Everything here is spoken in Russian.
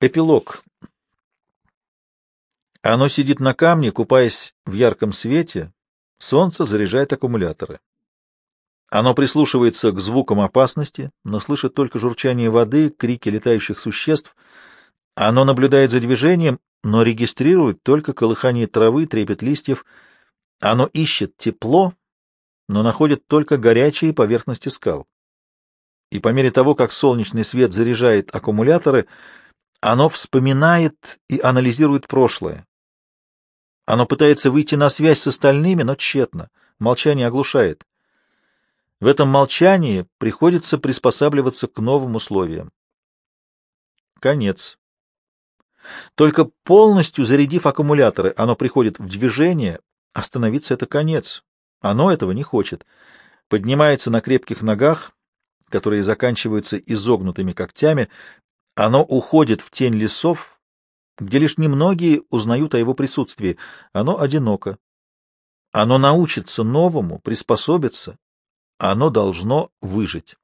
Эпилог. Оно сидит на камне, купаясь в ярком свете. Солнце заряжает аккумуляторы. Оно прислушивается к звукам опасности, но слышит только журчание воды, крики летающих существ. Оно наблюдает за движением, но регистрирует только колыхание травы, трепет листьев. Оно ищет тепло, но находит только горячие поверхности скал. И по мере того, как солнечный свет заряжает аккумуляторы, оно вспоминает и анализирует прошлое. Оно пытается выйти на связь с остальными, но тщетно. Молчание оглушает. В этом молчании приходится приспосабливаться к новым условиям. Конец. Только полностью зарядив аккумуляторы, оно приходит в движение. Остановиться — это конец. Оно этого не хочет. Поднимается на крепких ногах, которые заканчиваются изогнутыми когтями, оно уходит в тень лесов, где лишь немногие узнают о его присутствии. Оно одиноко. Оно научится новому, приспособится. Оно должно выжить.